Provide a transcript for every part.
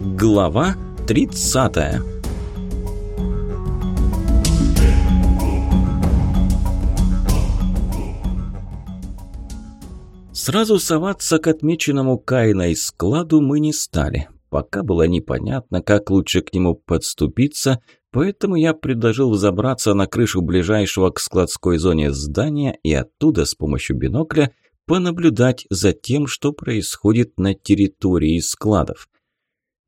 Глава 30 Сразу соваться к отмеченному Кайной складу мы не стали. Пока было непонятно, как лучше к нему подступиться, поэтому я предложил взобраться на крышу ближайшего к складской зоне здания и оттуда с помощью бинокля понаблюдать за тем, что происходит на территории складов.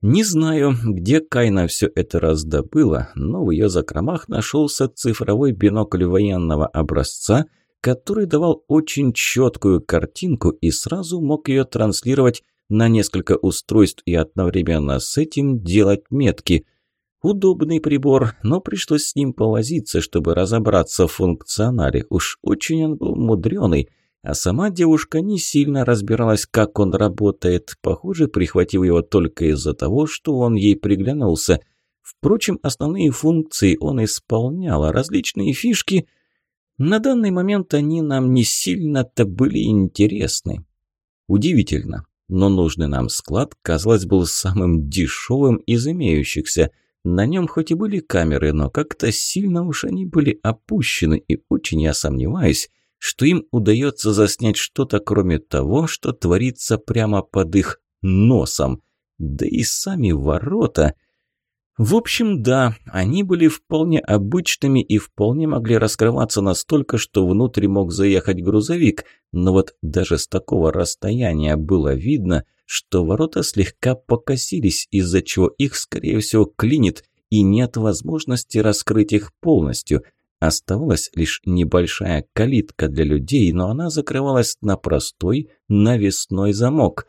Не знаю, где Кайна все это раздобыла, но в ее закромах нашелся цифровой бинокль военного образца, который давал очень четкую картинку и сразу мог ее транслировать на несколько устройств и одновременно с этим делать метки. Удобный прибор, но пришлось с ним повозиться, чтобы разобраться в функционале. Уж очень он был мудреный – а сама девушка не сильно разбиралась, как он работает, похоже, прихватив его только из-за того, что он ей приглянулся. Впрочем, основные функции он исполнял, а различные фишки... На данный момент они нам не сильно-то были интересны. Удивительно, но нужный нам склад, казалось, был самым дешевым из имеющихся. На нем хоть и были камеры, но как-то сильно уж они были опущены, и очень я сомневаюсь, что им удается заснять что-то, кроме того, что творится прямо под их носом. Да и сами ворота... В общем, да, они были вполне обычными и вполне могли раскрываться настолько, что внутрь мог заехать грузовик, но вот даже с такого расстояния было видно, что ворота слегка покосились, из-за чего их, скорее всего, клинит, и нет возможности раскрыть их полностью – Оставалась лишь небольшая калитка для людей, но она закрывалась на простой навесной замок.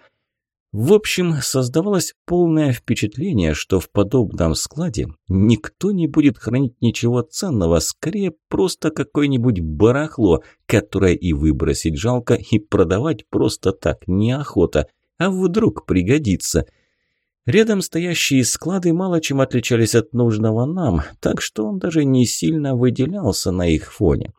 В общем, создавалось полное впечатление, что в подобном складе никто не будет хранить ничего ценного, скорее просто какое-нибудь барахло, которое и выбросить жалко, и продавать просто так неохота, а вдруг пригодится – Рядом стоящие склады мало чем отличались от нужного нам, так что он даже не сильно выделялся на их фоне.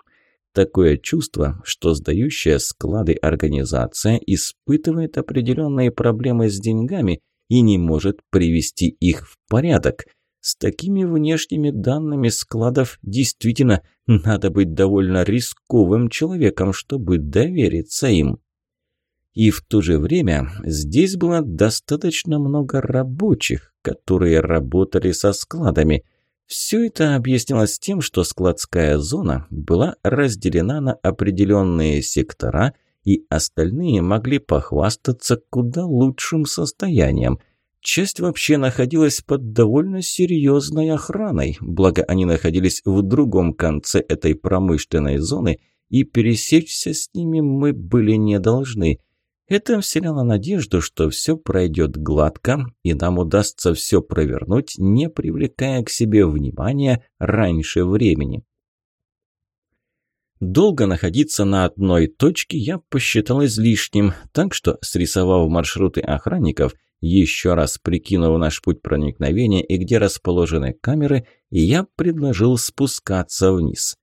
Такое чувство, что сдающая склады организация испытывает определенные проблемы с деньгами и не может привести их в порядок. С такими внешними данными складов действительно надо быть довольно рисковым человеком, чтобы довериться им. И в то же время здесь было достаточно много рабочих, которые работали со складами. Все это объяснялось тем, что складская зона была разделена на определенные сектора, и остальные могли похвастаться куда лучшим состоянием. Часть вообще находилась под довольно серьезной охраной, благо они находились в другом конце этой промышленной зоны, и пересечься с ними мы были не должны – это вселяло надежду, что все пройдет гладко, и нам удастся все провернуть, не привлекая к себе внимания раньше времени. Долго находиться на одной точке я посчитал излишним, так что, срисовав маршруты охранников, еще раз прикинув наш путь проникновения и где расположены камеры, я предложил спускаться вниз.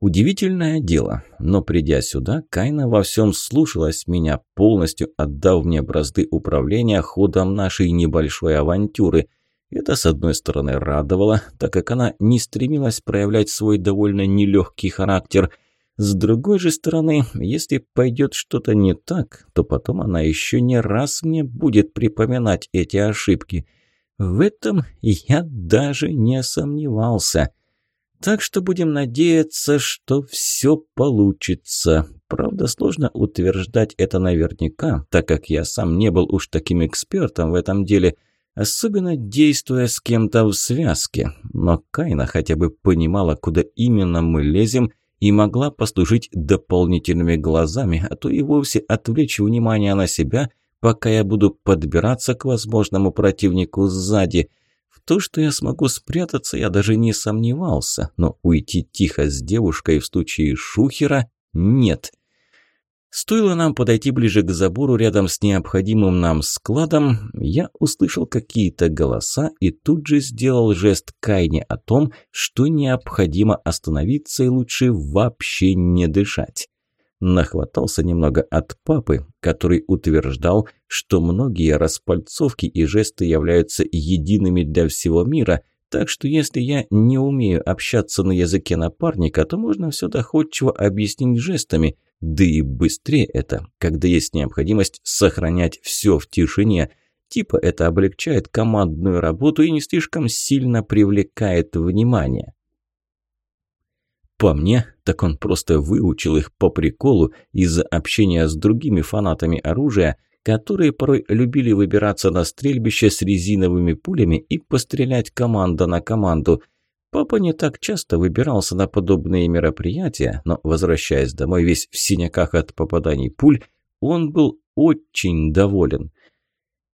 Удивительное дело, но придя сюда, Кайна во всем слушалась меня, полностью отдав мне бразды управления ходом нашей небольшой авантюры. Это, с одной стороны, радовало, так как она не стремилась проявлять свой довольно нелегкий характер. С другой же стороны, если пойдет что-то не так, то потом она еще не раз мне будет припоминать эти ошибки. В этом я даже не сомневался. Так что будем надеяться, что все получится. Правда, сложно утверждать это наверняка, так как я сам не был уж таким экспертом в этом деле, особенно действуя с кем-то в связке. Но Кайна хотя бы понимала, куда именно мы лезем, и могла послужить дополнительными глазами, а то и вовсе отвлечь внимание на себя, пока я буду подбираться к возможному противнику сзади – то, что я смогу спрятаться, я даже не сомневался, но уйти тихо с девушкой в случае шухера нет. Стоило нам подойти ближе к забору рядом с необходимым нам складом, я услышал какие-то голоса и тут же сделал жест Кайне о том, что необходимо остановиться и лучше вообще не дышать. Нахватался немного от папы, который утверждал, что многие распальцовки и жесты являются едиными для всего мира, так что если я не умею общаться на языке напарника, то можно все доходчиво объяснить жестами, да и быстрее это, когда есть необходимость сохранять все в тишине. Типа это облегчает командную работу и не слишком сильно привлекает внимание. По мне, так он просто выучил их по приколу из-за общения с другими фанатами оружия, которые порой любили выбираться на стрельбище с резиновыми пулями и пострелять команда на команду. Папа не так часто выбирался на подобные мероприятия, но, возвращаясь домой весь в синяках от попаданий пуль, он был очень доволен.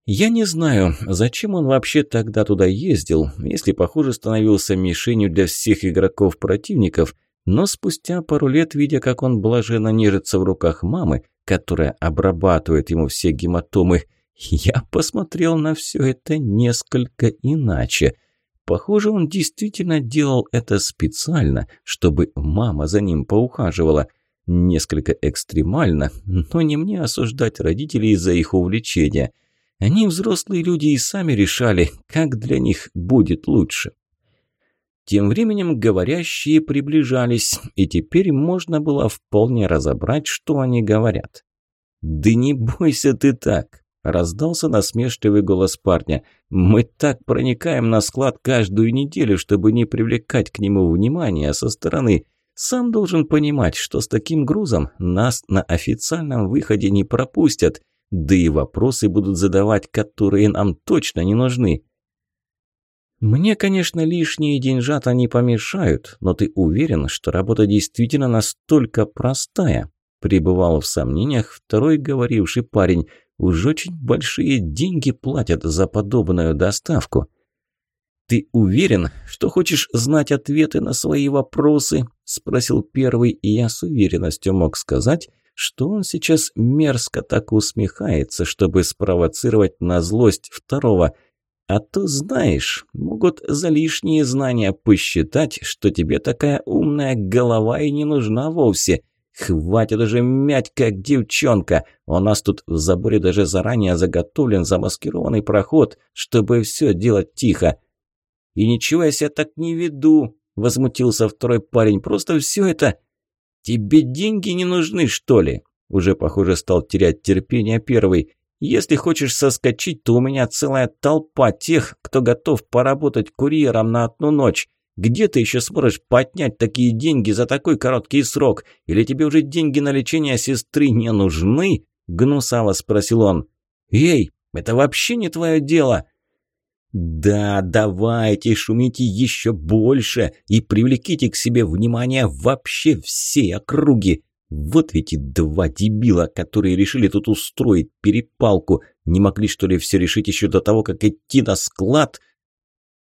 Я не знаю, зачем он вообще тогда туда ездил, если, похоже, становился мишенью для всех игроков противников – но спустя пару лет, видя, как он блаженно нежится в руках мамы, которая обрабатывает ему все гематомы, я посмотрел на все это несколько иначе. Похоже, он действительно делал это специально, чтобы мама за ним поухаживала. Несколько экстремально, но не мне осуждать родителей из-за их увлечения. Они, взрослые люди, и сами решали, как для них будет лучше. Тем временем говорящие приближались, и теперь можно было вполне разобрать, что они говорят. «Да не бойся ты так!» – раздался насмешливый голос парня. «Мы так проникаем на склад каждую неделю, чтобы не привлекать к нему внимания со стороны. Сам должен понимать, что с таким грузом нас на официальном выходе не пропустят, да и вопросы будут задавать, которые нам точно не нужны». Мне, конечно, лишние деньжата не помешают, но ты уверен, что работа действительно настолько простая? Пребывал в сомнениях второй говоривший парень. Уж очень большие деньги платят за подобную доставку. «Ты уверен, что хочешь знать ответы на свои вопросы?» – спросил первый, и я с уверенностью мог сказать, что он сейчас мерзко так усмехается, чтобы спровоцировать на злость второго – а то, знаешь, могут за лишние знания посчитать, что тебе такая умная голова и не нужна вовсе. Хватит уже мять, как девчонка. У нас тут в заборе даже заранее заготовлен замаскированный проход, чтобы все делать тихо. И ничего я себя так не веду, возмутился второй парень. Просто все это... Тебе деньги не нужны, что ли? Уже, похоже, стал терять терпение первый. Если хочешь соскочить, то у меня целая толпа тех, кто готов поработать курьером на одну ночь. Где ты еще сможешь поднять такие деньги за такой короткий срок? Или тебе уже деньги на лечение сестры не нужны?» Гнусаво спросил он. «Эй, это вообще не твое дело!» «Да, давайте, шумите еще больше и привлеките к себе внимание вообще всей округи!» Вот ведь и два дебила, которые решили тут устроить перепалку. Не могли, что ли, все решить еще до того, как идти на склад?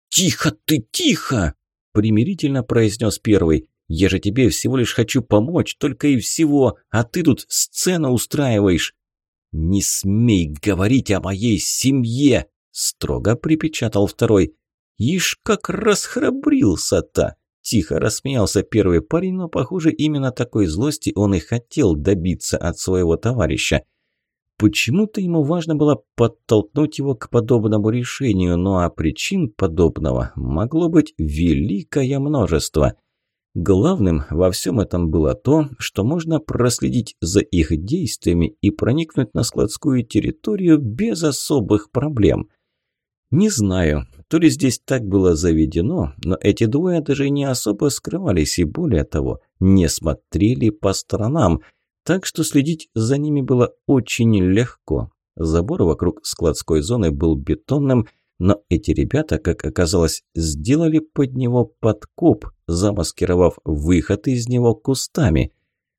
«Тихо ты, тихо!» – примирительно произнес первый. «Я же тебе всего лишь хочу помочь, только и всего, а ты тут сцену устраиваешь». «Не смей говорить о моей семье!» – строго припечатал второй. «Ишь, как расхрабрился-то!» Тихо рассмеялся первый парень, но, похоже, именно такой злости он и хотел добиться от своего товарища. Почему-то ему важно было подтолкнуть его к подобному решению, ну а причин подобного могло быть великое множество. Главным во всем этом было то, что можно проследить за их действиями и проникнуть на складскую территорию без особых проблем. Не знаю, то ли здесь так было заведено, но эти двое даже не особо скрывались и более того, не смотрели по сторонам, так что следить за ними было очень легко. Забор вокруг складской зоны был бетонным, но эти ребята, как оказалось, сделали под него подкоп, замаскировав выход из него кустами.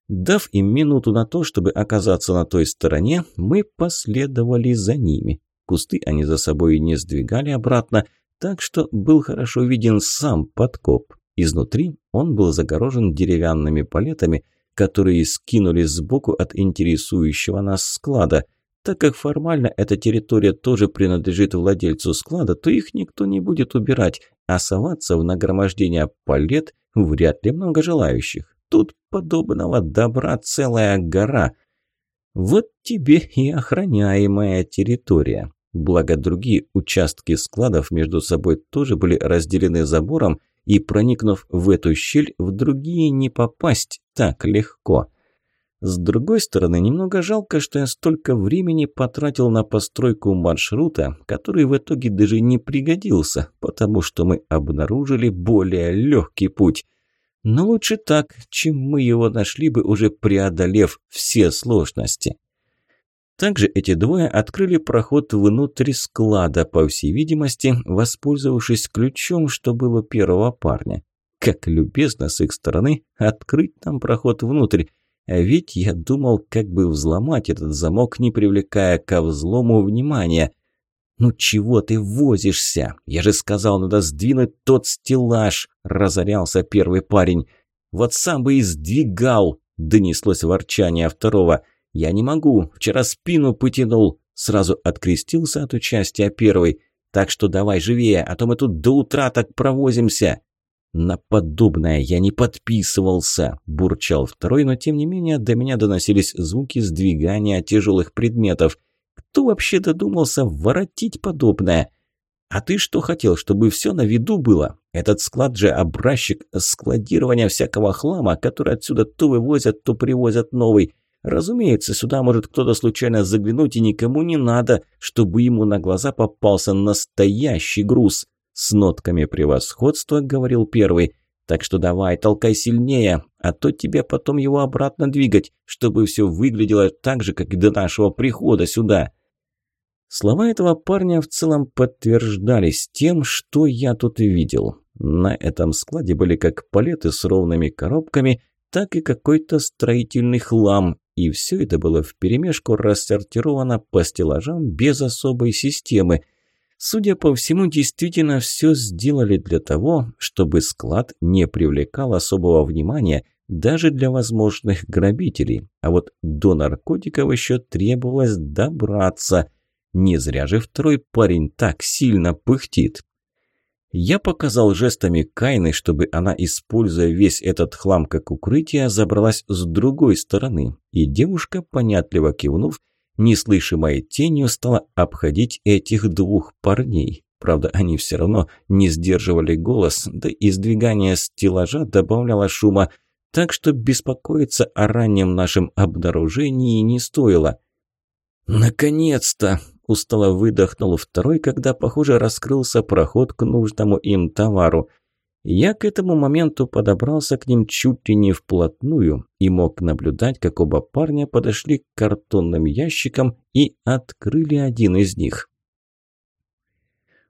Дав им минуту на то, чтобы оказаться на той стороне, мы последовали за ними. Кусты они за собой не сдвигали обратно, так что был хорошо виден сам подкоп. Изнутри он был загорожен деревянными палетами, которые скинули сбоку от интересующего нас склада. Так как формально эта территория тоже принадлежит владельцу склада, то их никто не будет убирать, а соваться в нагромождение палет вряд ли много желающих. Тут подобного добра целая гора. Вот тебе и охраняемая территория. Благо другие участки складов между собой тоже были разделены забором, и проникнув в эту щель, в другие не попасть так легко. С другой стороны, немного жалко, что я столько времени потратил на постройку маршрута, который в итоге даже не пригодился, потому что мы обнаружили более легкий путь. Но лучше так, чем мы его нашли бы, уже преодолев все сложности. Также эти двое открыли проход внутрь склада, по всей видимости, воспользовавшись ключом, что было первого парня. Как любезно с их стороны открыть нам проход внутрь, а ведь я думал, как бы взломать этот замок, не привлекая ко взлому внимания. «Ну чего ты возишься? Я же сказал, надо сдвинуть тот стеллаж!» – разорялся первый парень. «Вот сам бы и сдвигал!» – донеслось ворчание второго. «Я не могу, вчера спину потянул!» Сразу открестился от участия первый. «Так что давай живее, а то мы тут до утра так провозимся!» «На подобное я не подписывался», – бурчал второй, но тем не менее до меня доносились звуки сдвигания тяжелых предметов. «Кто вообще додумался воротить подобное?» «А ты что хотел, чтобы все на виду было? Этот склад же образчик складирования всякого хлама, который отсюда то вывозят, то привозят новый. Разумеется, сюда может кто-то случайно заглянуть, и никому не надо, чтобы ему на глаза попался настоящий груз». С нотками превосходства говорил первый. «Так что давай, толкай сильнее, а то тебе потом его обратно двигать, чтобы все выглядело так же, как и до нашего прихода сюда». Слова этого парня в целом подтверждались тем, что я тут видел. На этом складе были как палеты с ровными коробками, так и какой-то строительный хлам, и все это было вперемешку рассортировано по стеллажам без особой системы – Судя по всему, действительно все сделали для того, чтобы склад не привлекал особого внимания даже для возможных грабителей. А вот до наркотиков еще требовалось добраться. Не зря же второй парень так сильно пыхтит. Я показал жестами Кайны, чтобы она, используя весь этот хлам как укрытие, забралась с другой стороны, и девушка, понятливо кивнув, неслышимой тенью стала обходить этих двух парней. Правда, они все равно не сдерживали голос, да и сдвигание стеллажа добавляло шума, так что беспокоиться о раннем нашем обнаружении не стоило. «Наконец-то!» – устало выдохнул второй, когда, похоже, раскрылся проход к нужному им товару – я к этому моменту подобрался к ним чуть ли не вплотную и мог наблюдать, как оба парня подошли к картонным ящикам и открыли один из них.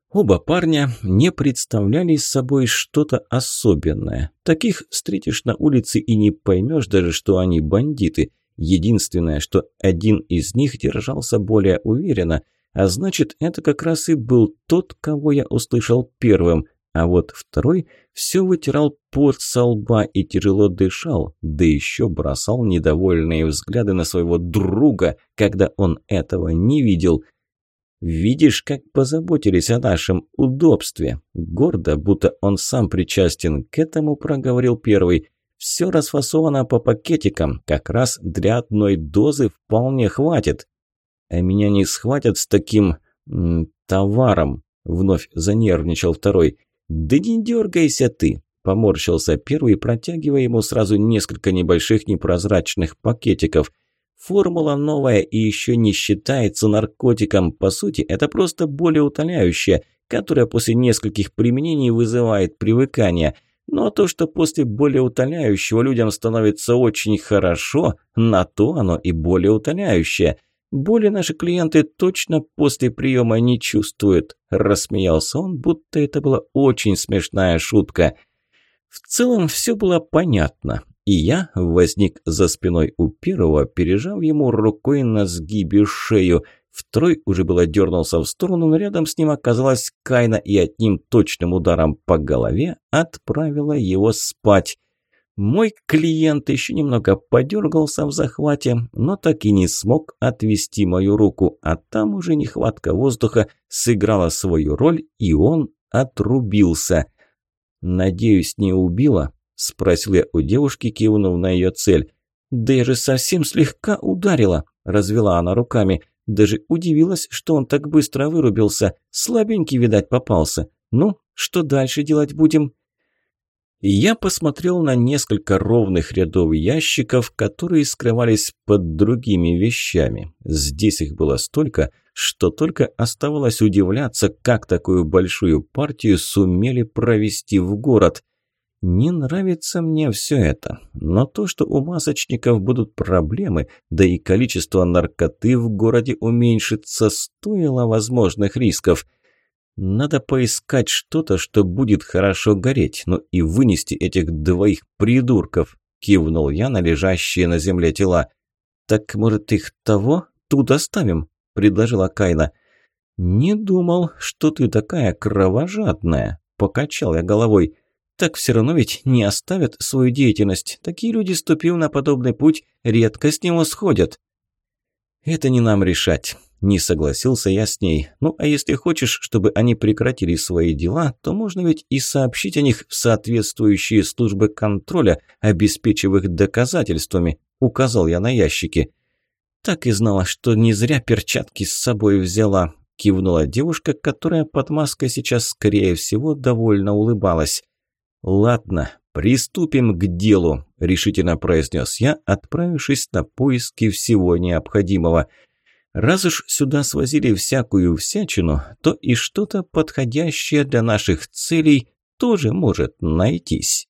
Оба парня не представляли собой что-то особенное. Таких встретишь на улице и не поймешь даже, что они бандиты. Единственное, что один из них держался более уверенно, а значит, это как раз и был тот, кого я услышал первым – а вот второй все вытирал пот со лба и тяжело дышал, да еще бросал недовольные взгляды на своего друга, когда он этого не видел. «Видишь, как позаботились о нашем удобстве?» Гордо, будто он сам причастен к этому, проговорил первый. «Все расфасовано по пакетикам, как раз для одной дозы вполне хватит». «А меня не схватят с таким... М, товаром», — вновь занервничал второй. «Да не дергайся ты!» – поморщился первый, протягивая ему сразу несколько небольших непрозрачных пакетиков. «Формула новая и еще не считается наркотиком. По сути, это просто более утоляющее, которое после нескольких применений вызывает привыкание». Но то, что после более утоляющего людям становится очень хорошо, на то оно и более утоляющее. Боли наши клиенты точно после приема не чувствуют», – рассмеялся он, будто это была очень смешная шутка. В целом все было понятно, и я возник за спиной у первого, пережав ему рукой на сгибе шею. Второй уже было дернулся в сторону, но рядом с ним оказалась Кайна и одним точным ударом по голове отправила его спать. Мой клиент еще немного подергался в захвате, но так и не смог отвести мою руку, а там уже нехватка воздуха сыграла свою роль, и он отрубился. «Надеюсь, не убила?» – спросил я у девушки, кивнув на ее цель. «Да я же совсем слегка ударила», – развела она руками. Даже удивилась, что он так быстро вырубился. Слабенький, видать, попался. Ну, что дальше делать будем?» Я посмотрел на несколько ровных рядов ящиков, которые скрывались под другими вещами. Здесь их было столько, что только оставалось удивляться, как такую большую партию сумели провести в город. Не нравится мне все это, но то, что у масочников будут проблемы, да и количество наркоты в городе уменьшится, стоило возможных рисков. Надо поискать что-то, что будет хорошо гореть, ну и вынести этих двоих придурков, кивнул я на лежащие на земле тела. Так, может, их того тут оставим? предложила Кайна. «Не думал, что ты такая кровожадная», – покачал я головой. «Так все равно ведь не оставят свою деятельность. Такие люди, ступив на подобный путь, редко с него сходят». «Это не нам решать», – не согласился я с ней. «Ну, а если хочешь, чтобы они прекратили свои дела, то можно ведь и сообщить о них в соответствующие службы контроля, обеспечив их доказательствами», – указал я на ящики. «Так и знала, что не зря перчатки с собой взяла», – кивнула девушка, которая под маской сейчас, скорее всего, довольно улыбалась. «Ладно, приступим к делу», – решительно произнес я, отправившись на поиски всего необходимого. «Раз уж сюда свозили всякую всячину, то и что-то подходящее для наших целей тоже может найтись».